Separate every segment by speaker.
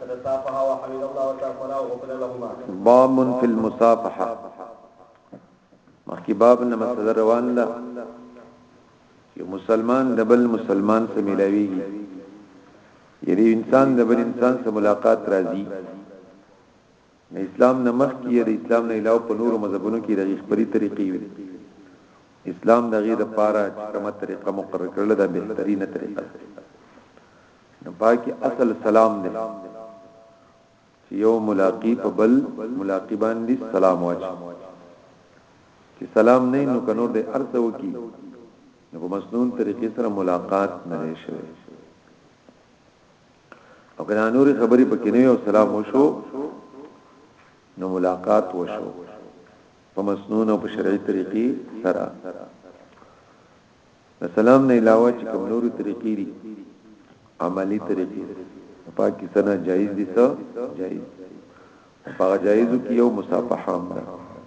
Speaker 1: فتسافحا وحمد الله وتعفنا وغفر لهما
Speaker 2: باب في المصافحه مخکې باب نه مسله روان ده یو مسلمان د بل مسلمان سره ملاويږي یری انسان د بل انسان سره ملاقات راځي د اسلام نه مخکې یا د اسلام نه علاوه په نورو مذهبونو کې دغې خپلې طریقې وي اسلام دغې د پاره چې کومه طریقه مقرر کړل ده بهترینه طریقه ده نو پاکي اصل سلام دی چې یو ملاقات په بل ملاقات باندې سلام واچي چې سلام نه نو کنور دې ارته وکي نو په مسنون طریقې سره ملاقات نه شي او کله نوري خبرې پکې نه او سلام وشو نو ملاقات وشو په مسنون او په شرعي طریقې سره سلام نه علاوه چې کوم نوري طریقې دي عملی طریقې پاکستان جایز دي څه جایز په جایزو کې یو مصافحه ده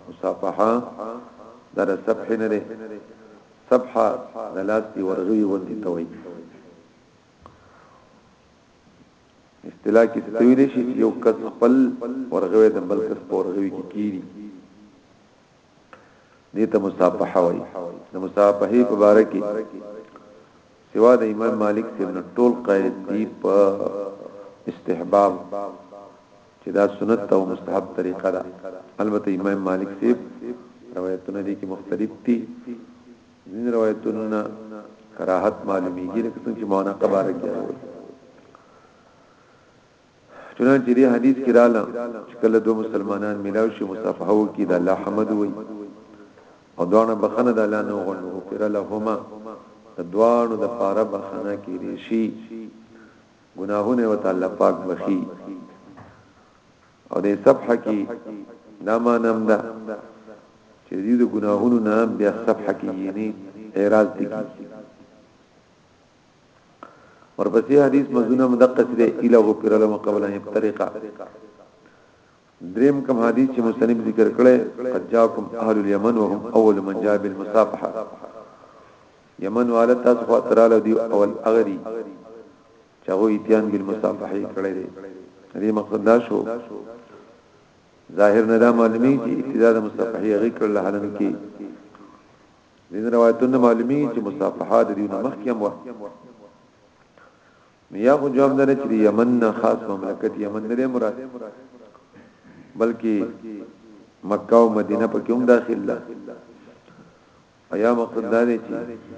Speaker 2: مصافحه در صفحه نه ده صفحه د لاس دی ورغوي وندي توي اصطلاح کې تویل شي چې یو کس خپل ورغوي د بل کس په ورغوي کې کیری دې ته مصافحه وایي د مصافحه په باره کې سوا د امام مالک څخه ټول قائد دی په استحباب چې دا سنت او مستحب طریقه ده البته امام مالک سی روایتونه دي کې مختلف دي ځینې روایتونو نه کراهت معلومیږي لکه څنګه چې مونقه بارک یې راوړي چنانچه دې حدیث کې رااله چې کله دوه مسلمانان ملاو شي مصافحه وکړي د الله حمد وي او دوانه بخنه د الله نه غوښنه وکړه لهما د دوانو د پاره بخنه کې ریشي ګناهونه وتعالى پاک بخي او د صفحه کې دا مانم ده چې دې د ګناهونو نه بیا صفحه کې یعنی اعراض دي ورپسې حدیث مزونه مدقه چې اله پر لهم قبل ان طریقه دریم کوم حدیث چې مستنیب ذکر کړي قد جاءکم اهل اليمن وهم اول من جاء بالمصافحه یمن والد تاسو خاطر له دی اول اغری چې هغه اتيان بالمصافحه کړی دی دې مقصد دا شو ظاهر نه دا معلومی چې ابتدا د مصافحه غي کړل حالن کې دین روایتونه معلومی چې مصافحه د دینه مخکې هم و یا خو جواب درې چې یمن نه خاص مملکت یمن نه مراد بلکې مکه او مدینه په کوم داخل ده او یا مقصد دا دی چې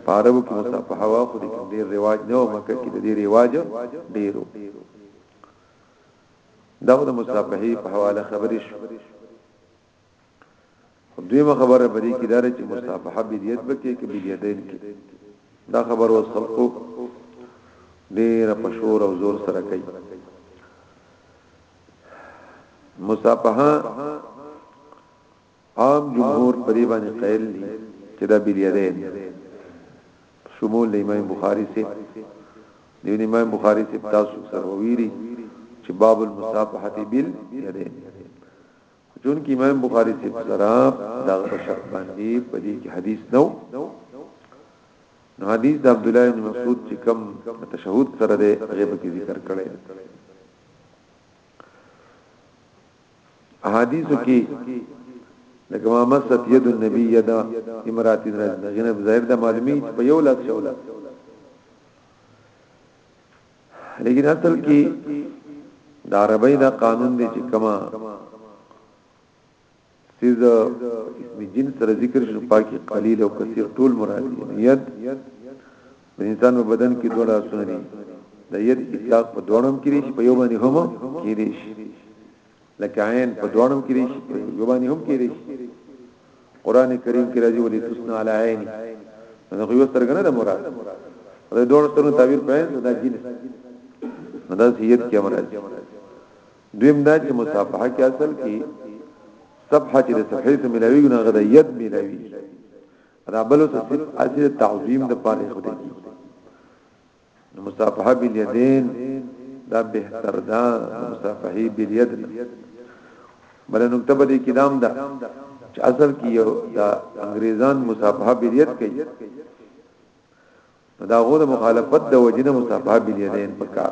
Speaker 2: په عربو کې مصافحه وا خو د ډیر رواج نه و مکه کې د دې رواج ډیرو دا د مصافحه په حواله خبرې شو دویمه خبره بری کې دار چې مصافحه بدیت بکې کې بدیتین کې دا خبر اوس خلقو ډیر په شور او زور سره کوي مصافحه عام جمهور په دې باندې قائل دي چې دا بالیدین په شمول د امام بخاری سي د امام بخاری سي تاسو سره ویلي چې باب المصافحه بال یدین جون کې امام بخاری سي سره دا په شرط باندې په دې کې حدیث نو نو حدیث د عبد الله بن مسعود چې کوم تشهود سره د غیب کې ذکر کړي احادیثو کې لکه ما مست ید النبی یدا امرات راز نه غنه ظاهر د معلومی په یو لاس شولا لیکن اصل کې د عربی دا قانون دی چې کما سیز اسم جنس سره ذکر شو پاکي قلیل او کثیر ټول مراد دی ید د انسان په بدن کې دوه لاسونه دي د ید اطلاق په دوړم کې دي په یو باندې هم کې دي لکه عین په دوړم کې دي په یو باندې هم کې دي قران کریم کې راځي ولې تسنا علی عین نو خو یو سترګ نه ده مراد دا دوه سترګو تعبیر په دا جنس نو دا سید کې امر راځي دویم دا چې مصافحه کې اصل کې صفحه چې د صفحې ته ملاوي نه غدا ید ملاوي دا بل څه صرف اصل تعظیم د پاره خو دې مصافحه بالیدین دا بهتر ده مصافحه بالید بل نقطه به دې کلام ده چې اصل کې یو دا انګریزان مصافحه بالید کوي دا غوړه مخالفت د وجنه مصافحه بالیدین پکار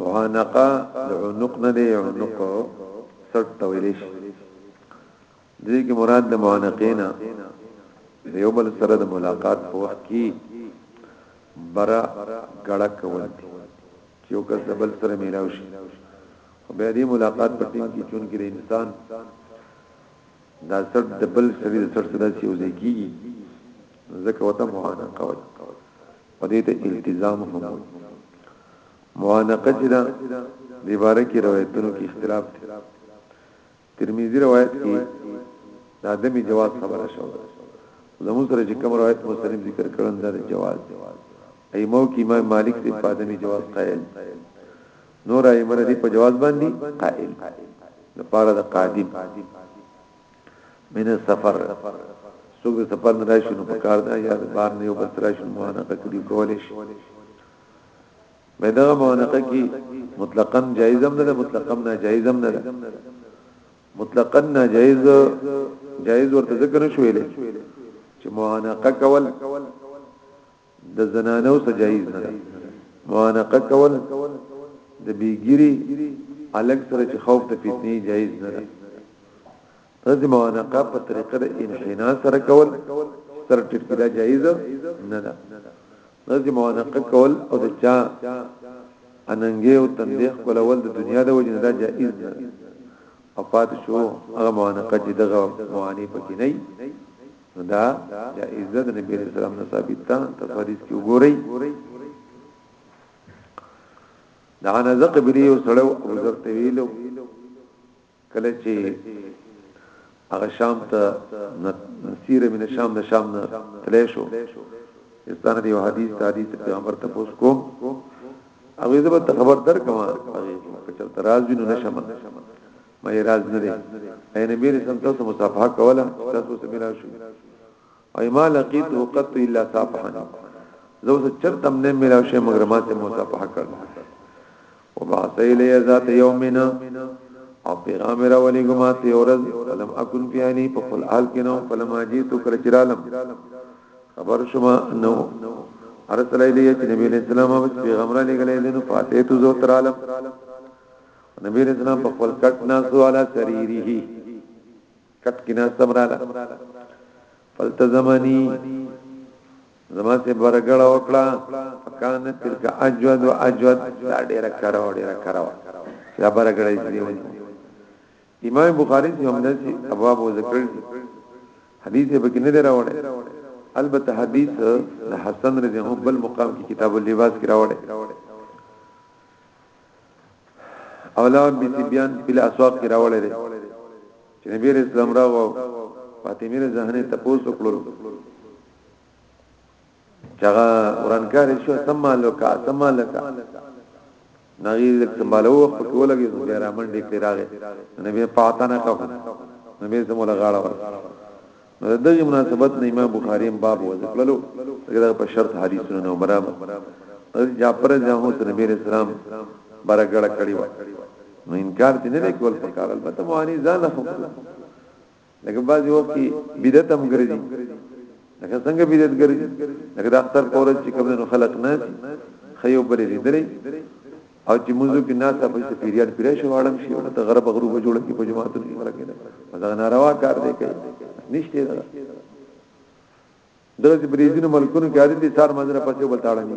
Speaker 2: معانقه د عنق نه دی عنق سټ تویلش دې کې مراد د معانقینا دیو بل سره د ملاقات په وخت کې برا غړه کول دي چې یو کس بل سره میلاو شي خو بیا دې ملاقات په ټیم کې چون کې د انسان دا سر د بل سړي د سر سره چې وځي کیږي ځکه وته معانقه وایي او دې ته التزام هم وایي معانقه چې دا د عبارت کې روایتونو کې اختلاف دی ترمذی روایت کې د عدم جواز خبره شو زموږ سره چې کوم روایت مسلم ذکر کړل دا د جواز دی ایمو کې امام مالک دې په عدم جواز قائل نور ایمره دې په جواز باندې قائل د پاره د قادم من السفر سوګ سفر نه راشي نو پکار دا یا بار نه یو بس راشي موانقه کړي کولې شي به دا موانقه کې مطلقاً جایز هم نه ده مطلقاً ناجایز هم نه ده مطلقاً ناجایز جایز ورته ذکر شوې ده چې موانقه کول د زنانو ته جایز نه ده معانقه کول د بیګری الګ سره چې خوف د فتنې جایز نه ده تاسو معانقه په طریقه د انحنا سره کول سره ټیټ کړه جایز نه ده تاسو معانقه کول او د چا اننګي او تنبیه کولول د دنیا د وجه نه ده جایز نه ده افات شو هغه معانقه چې دغه معانی پکې نه نو دا جائزه د نبی علیہ السلام نه ثابت ده تفریض کې وګورئ دا نه زق بری او سړو او زر تویلو کله چې هغه شام ته نصیر من شام د شام نه تلې شو استانه دی حدیث حدیث پیغمبر ته پوس کو هغه زبر ته خبر در کما هغه په چل تراز جنو نشمه معراج نه دی اي نبی رسول تاسو مصافحه کوله تاسو سره ملاو شو او ما لقيت وقت الا صافحني زه اوس چرته نه ملاو شم مګر ما ته مصافحه کړ او ما سيله ذات يومنا او پیغام را ولې ګما ته اورز فلم اكن فياني په خپل حال کې نو فلم اجيت کړ چرالم خبر شما نو ارسل الیه چې نبی علیہ السلام پیغمبر علیه السلام فاتحه تو زو ترالم نبی رسول الله په خپل کټ نه سو علا سريره کټ کې نه سمراله فلتزمني زما سي برګړه وکړه فکان تلک اجود و اجود دا ډېر کړو ډېر کړو دا برګړه دې ونی امام بخاری دی هم داسي ابواب ذکر دي حدیث به کې نه راوړل البته حدیث د حسن رضی الله بل مقام کې کتاب اللباس کې راوړل اولاون بي تبيان په اسواق کې راوړل دي چې نبی رسول الله راغو فاطمه رضی الله عنها تاسو کړو چغه ورانکار شو سما لوکا سما لکا نغی لک سمالو وخت کې ولګي نو بیا رامن دې کړی راغې نبی فاطمه کفو نبی زموږ غاړه ور نو د دغه مناسبت نه امام بخاری هم باب وځ کړلو دا په شرط حدیثونو نو برابر جعفر جاهو ته نبی رسول الله برګړه کړی و نو انکار دې نه کول په کار البته موانی ځان خو لکه بعضی وخت کې بدعت هم ګرځي لکه څنګه بدعت ګرځي لکه د اختر پورز چې کوم نو خلق نه خيو بلې دې درې او چې موږ کې ناس په چې پیریان پیرې شو اړم شي او ته غرب غروب جوړ کې په جماعتو کې مرګ نه دا ناروا کار دی کوي نشته دا درته بریزینو ملکونو کې عادت دي سار منځره پاتې بل تاړه نه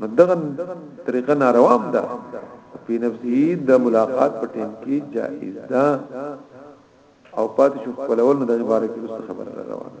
Speaker 2: نو دغه طریقه ناروا هم ده په نفسي د ملاقات په ټیم کې جائز ده او پاتې شو کولول د مبارک رسول خبره روانه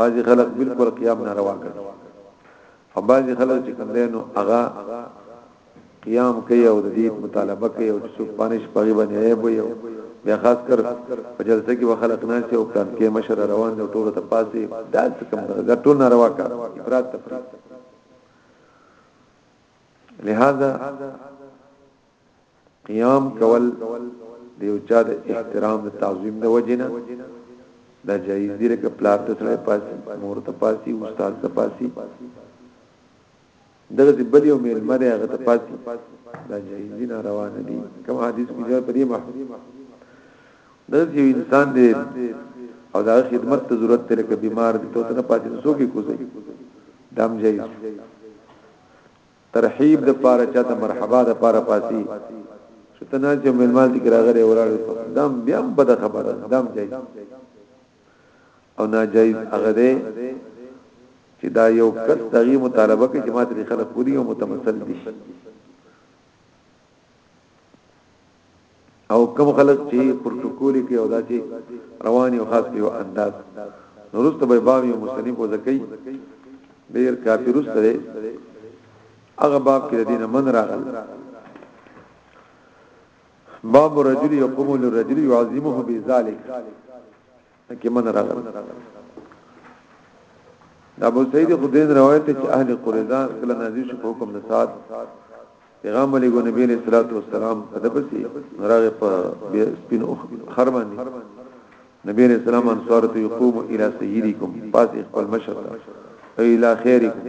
Speaker 2: بعضی خلک بالکل قیام ناروا ګڼي او بعضی خلک چې کوم دینو هغه قیام کوي او د دې مطالبه کوي او څوک پانش پغي باندې عیب وي بیا خاص کر په جلسه کې به خلک نه سي او پلان کې مشر روان دي ټول ته پاسي دا څه کوم دا ټول ناروا کار افراط تفریط لہذا قیام کول د یو چا د احترام د تعظیم د وجنه دا جایز دی لکه پلار ته سره پاسي مور ته پاسي استاد ته پاسي دغه دی بل یو میل مده هغه ته پاسي دا جایز دی نه روان دي کوم حدیث کې جواب پرې ما دا چې انسان دی او دا خدمت ته ضرورت دی لکه بیمار دی ته نه پاسي نو څوک کوزي دام جایز ترحیب د پاره چاته مرحبا د پاره پاسی شتنه چې ملمان دي راغره ولاړ دم بیا بد خبره دم جاي او ناجایز هغه دی چې دا یو کس دغه مطالبه کې جماعت لري خلک پوری او متمثل دي او کم خلک چې پروتوکول کې او داسې رواني او خاص یو انداز نورسته به باب یو مصنف او زکی ډیر کافی رسته دی هغه باب کې دینه من راغل باب رجل یقوم للرجل يعظمه بذلك کې من راغله دا ابو سعید خدین روایت چې اهل قریظه کله نازل شو حکم د سات پیغام علی ګو نبی علیہ الصلوۃ والسلام په دپسی راغه په سپین او خرمانی نبی علیہ السلام انصار ته یقوم الی سیدکم پاس خپل مشر او الی خیرکم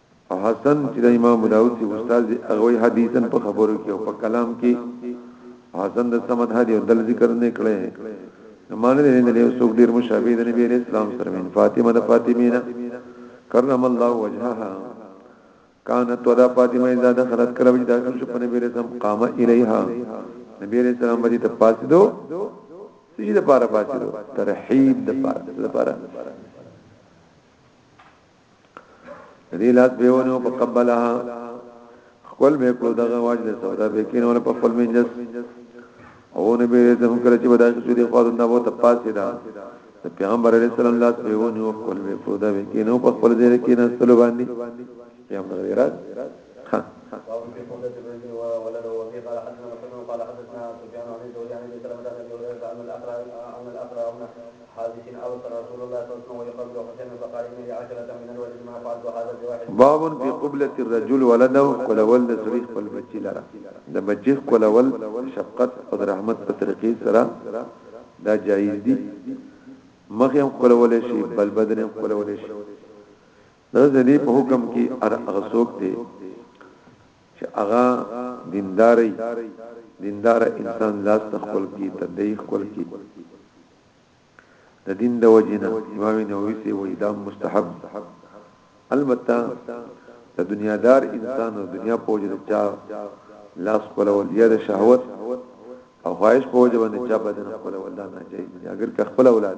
Speaker 2: او حسن چې د امام داوود سی استاد دی هغه وی حدیثن په خبرو کې او په کلام کې حسن د سمد هدي او دل ذکر نه کړي نو معنی دې نه یو څوک ډیر مشابه د نبی اسلام سره من فاطمه د فاطمینا کرم الله وجهها كانت ودا فاطمه اذا دخلت کلب داخل شو په نبی اسلام قام الیها نبی اسلام باندې ته پاتې دو سجده لپاره پاتې دو ترحیب د پاره لپاره دې لاس به ونه په قبله خپل به کړو دغه واجب سودا به کین ول په خپل منجس او نه به ته هم کړی چې بدای شو دې خو نه وو ته پاسې دا د پیغمبر علی السلام لاس به ونه خپل به کړو دا به کین او په خپل ځای کې نه سلو باندې پیغمبر راځي ها
Speaker 1: هذه العرس رسول الله صلى الله عليه وسلم ويقبل حسين فقال ان لي عشرة من الولد ما فعلت هذا بواحد
Speaker 2: باب في قبلة الرجل ولده کولول د سړي خپل بچی لره د بچی کولول شفقت او رحمت په طریقې سره دا جایز دي مخه هم کولول شي بل بدن هم کولول شي دا ځنی په حکم کې ار غسوک دی چې اغا دینداري دیندار انسان لاس تخول کی تدې خپل کی د دین د وجنه امام نووي سي وې دا مستحب البته د دنیا دار انسان او دنیا په وجه چا لاس کوله ول یا د شهوت او خواهش په وجه باندې چا بدن کوله ول دا ناجایز دي اگر که خپل اولاد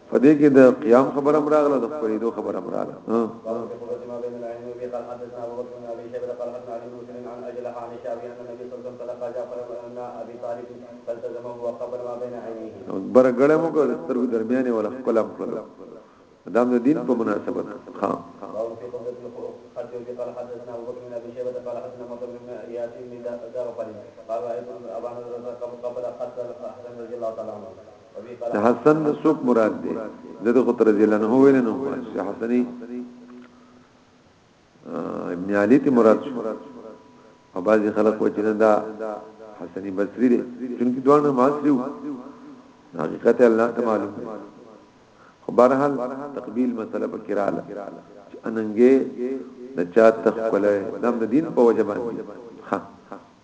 Speaker 2: په دې کې د قیام خبره هم راغله د خپلېدو خبره
Speaker 1: هم راغله
Speaker 2: برګړې مو کو سترګو درمیانې ولا خپل خپل دام د دین په مناسبت ها
Speaker 1: قال رأيت أبا نضرة قبل قتل الحسن رضي الله تعالى عنه
Speaker 2: د حسن د سوق مراد دی دغه خو تر ځلن هو ویل نو شیخ حسنی ابن علی ته مراد شو او بعضی خلک و چې دا حسنی بصری دی چونکی دوه نه ماسیو حقیقت الله ته معلوم دی خو بهرحال تقبیل مسله په کراله اننګې د چا تخکله دم د دین په وجه باندې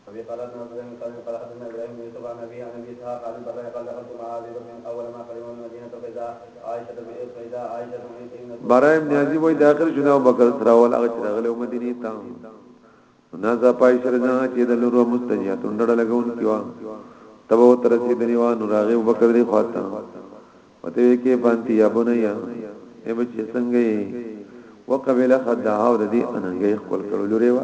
Speaker 1: وبه قال حدثنا عبد الله بن خالد قال حدثنا ابراهيم بن يوسف عن ابيه عن ابي اسحاق عن البراء قال دخلت مع ابي بكر اول ما قدموا المدينه فاذا عائشه فاذا عائشه ابنه
Speaker 2: براء بن عازب وای داخل شنو ابو بکر سره ول هغه چې داخله مدینه ته نازا پای سره ځان چې د لورو مستنیا تندړه لګون کیوا تب و تر رسیدنی و نو راغه ابو بکر دی خواته وته کې پانتی یا بنیا ای بچی څنګه وقبل خدعه او د دې اننګي خپل کړو لوري وا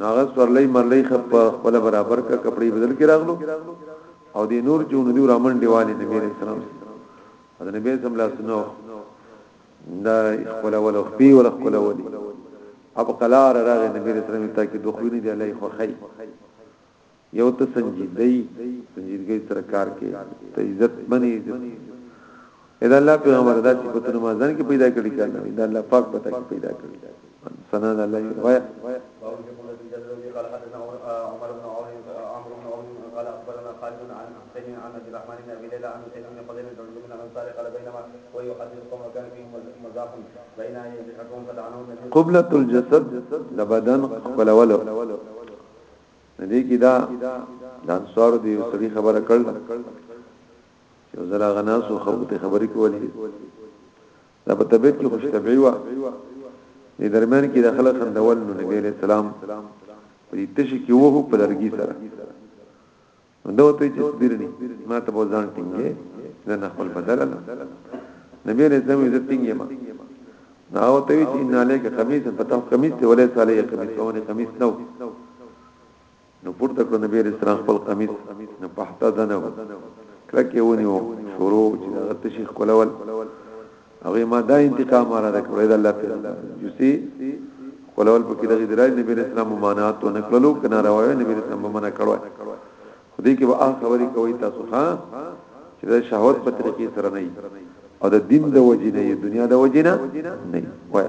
Speaker 2: ناغه سورلۍ مرلۍ خپ خپل برابر کا کپڑے بدل کې راغلو او د نور چې نو دی رامن دیوالې نبی عليه السلام د نبی سم لا سنو دا خپل ول او خپي ول خپل ول اب قلار راغ نبی عليه السلام ته کې دخول دی الله خو خي یو ته سنجیدګۍ سنجیدګۍ سره کار کوي ته عزت منی عزت ادا الله پیغمبر دا صفاتونه ما ځان کې پیدا کړی کله دا الله پاک پتا کې پیدا کړی سنا الله وای قبلة الجسد د بدن خپلولو دې کې دا د انصارو دی سړي خبره کړل چې زرا غناسو خلکو ته خبرې کولې دا په طبيعت کې خوش طبيعي و دې درمیان کې داخله خندول نو نبی عليه السلام په دې تشي کې وو په لرګي سره نو دوه ته چې سپیرني ما ته به ځان ټینګې زه نه خپل بدل نبی رسول الله عزت ټینګې ما نو ته چې ان علیک قمیص پتاو قمیص ته ولې صالح قمیص ونه قمیص نو نو پورته کړ نبی رسول الله خپل قمیص نو پحتا دنه کړکه ونیو شروع چې د تشیخ کولول هغه ما دا انتقام را ده کړی دا الله پیغمبر یوسی خپلول په کې دغه درای نبی اسلام ممانعات نه کړلو کنه راوي نبی اسلام ممانع کړو خو دې کې به اخ خبرې کوي تاسو ها چې دا شهوت په طریقې سره نه او د دین د وجې نه دنیا د وجې نه نه وای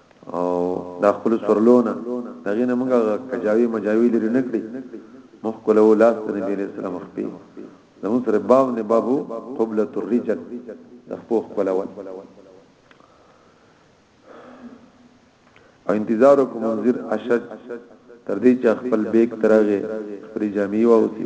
Speaker 2: او دا خپل سرلونه دغه نه موږ کجاوي مجاوي لري نکړي مخ کولو لاس د نبی له سلام خپي زمو سره باب نه بابو قبلة الرجل د خپل کولو او انتظارکم منذر اشد تر دې چې خپل بیگ ترغه پرې جامع واوسی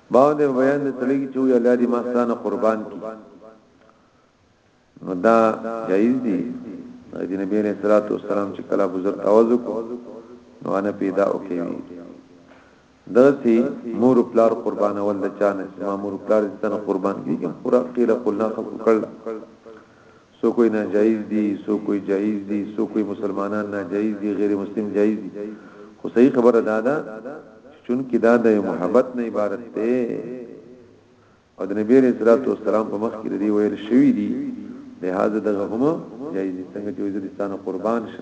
Speaker 2: باو دې بیان دې تلګي چې وی الله دې ما ستانه قربان کی نو دا جایز دی د نبی علیہ الصلوۃ والسلام چې کله بزرګ توازو کو نو انا پیدا او کوي دغسی مور پلار قربان اول د چانه چې ما مور پلار ستنه قربان کیږي پورا قیل قلنا خلق کړل څوک وایي ناجایز دي څوک وایي جایز دي څوک وایي مسلمانان ناجایز دي غیر مسلم جایز دي خو صحیح خبره دا ده چې چونکی دا د محبت نه عبارت دی او د نبی رسول الله سلام په مخ کې دی ویل شوی دی لہذا دغه هم جایز څنګه چې وزیرستان قربان شه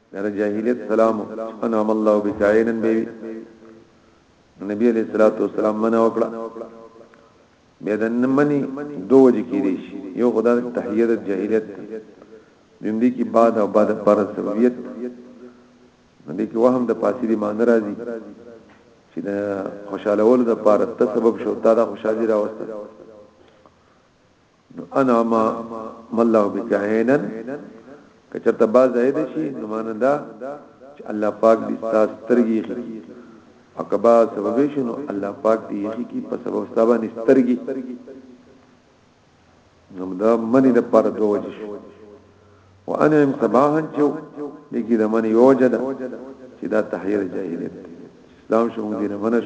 Speaker 2: دا د جاهلیت سلام انا الله بکائنن بیوی نبی علیہ الصلوۃ والسلام منع وکړه به د نمنې دوه وجې کې دي یو خدای تحیه د جاهلیت دندې کې بعد او بعد پر سببیت دې کې وهم د پاسری مان راځي چې د خوشاله ول د پاره ته سبب شو تا د خوشالي راوسته انا ما مله بك عينا کچرته با زائد شي نو معنا دا چې الله پاک دې تاسو سترګې خي او کبا سبب شنو الله پاک دې خي کی په سبب ستابه نسترګي نو دا منی د پاره دوه وجه شو وانعم صباحا چو دګی د منی وجه ده چې دا تحیر جاهلیت اسلام شوم دې نه
Speaker 1: منش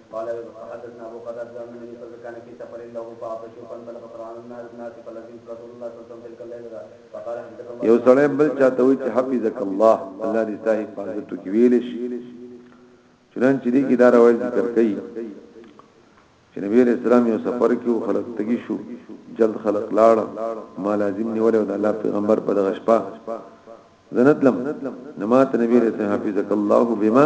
Speaker 1: قال حدثنا ابو قتادة عن النبي صلى الله عليه وسلم كان في سفر له فعطشوا فانطلق فرعان النار الناس فلقي رسول الله صلى الله عليه وسلم تلك الليلة فقال حفظك الله
Speaker 2: یو سړی بل چاته وی چې حفظك الله الله دې ستا حفاظت وکړي ویل شي چنانچې دې کې دا روایت ذکر کړي چې نبی عليه السلام یو سفر کې خلک تګي شو جلد خلق لاړ ما لازم نیول او د الله پیغمبر په دغه شپه زنتلم نمات نبی
Speaker 1: رسول حفظک الله بما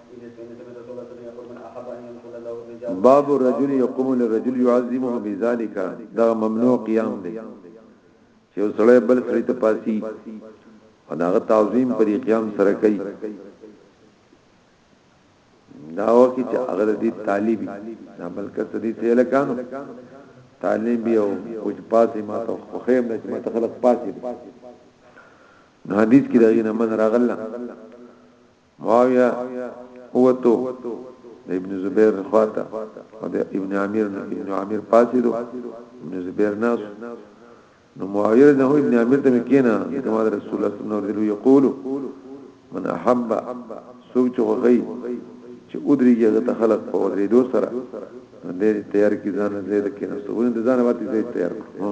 Speaker 2: باب الرجل يقوم للرجل يعظمه بذلك دا ممنوع قيام دی چې وسړی بل سړی ته پاسي او دا تعظیم پر قیام سره کوي دا وکي چې هغه دې طالبي دا بلکې څه دې څه لکانو تعلیم یو کوچ پاسې ما ته خو خیم نه چې ما ته خلق پاسې نو حدیث کې دا غي نه من راغله معاویه اوتو د ابن زبیر خواته او د ابن عامر ابن عامر پاسې دو ابن زبیر ناس نو معاویه نه ابن عامر ته کېنا کما رسول الله صلی الله علیه وسلم یقول من احب سوق چې غي چې ادري یغه ته خلق په ورې دو سره دې تیار کی ځان زید کې نه سو ولې ځان واتی زید تیار کړو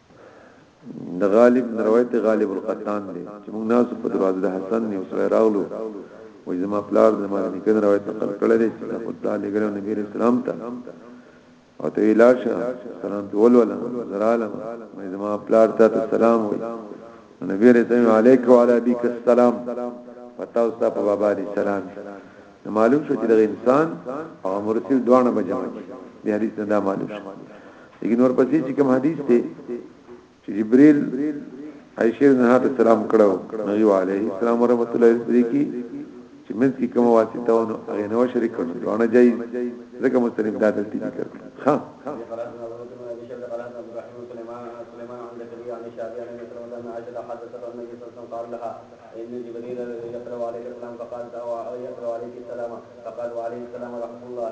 Speaker 2: د غالب روایت غالب القطان دی چې موږ ناس په دروازه د حسن یو سره راغلو وې زما پلار زما نکن روایت نقل کړی دی چې خود تعالی ګره نبی رسول الله ته او ته ویلار شه سلام په ول ولا زراله مې زما پلار ته سلام وې نبی رسول الله علیک و علی ابیک السلام پتاو ستا په بابا دی سلام معلوم شو چې د انسان او مرسل دوانه بجمع دي حدیث نه معلوم شو لیکن ورپسې چې کوم حدیث دی چې جبريل عائشه بن حد سلام کړو نبی عليه السلام ورحمت الله علیه کی چې من کی کوم واسطه ونه هغه نو شریک کړو دونه جایز ځکه مسلم دا دلته ذکر ها
Speaker 1: قال لها ان جبريل يقرا عليك السلام فقال او يقرا عليك السلام فقال وعليه السلام ورحمه الله